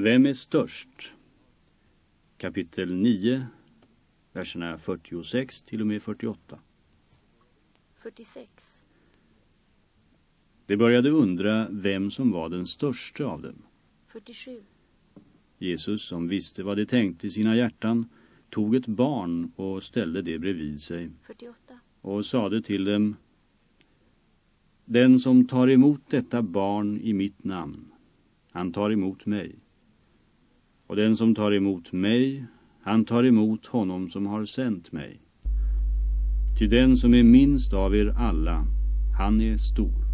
Vem är störst? Kapitel 9, verserna 46 till och med 48. 46. De började undra vem som var den störste av dem. 47. Jesus, som visste vad de tänkte i sina hjärtan, tog ett barn och ställde det bredvid sig 48. och sade till dem Den som tar emot detta barn i mitt namn, han tar emot mig. Och den som tar emot mig, han tar emot honom som har sänt mig. Ty den som är minst av er alla, han är stor.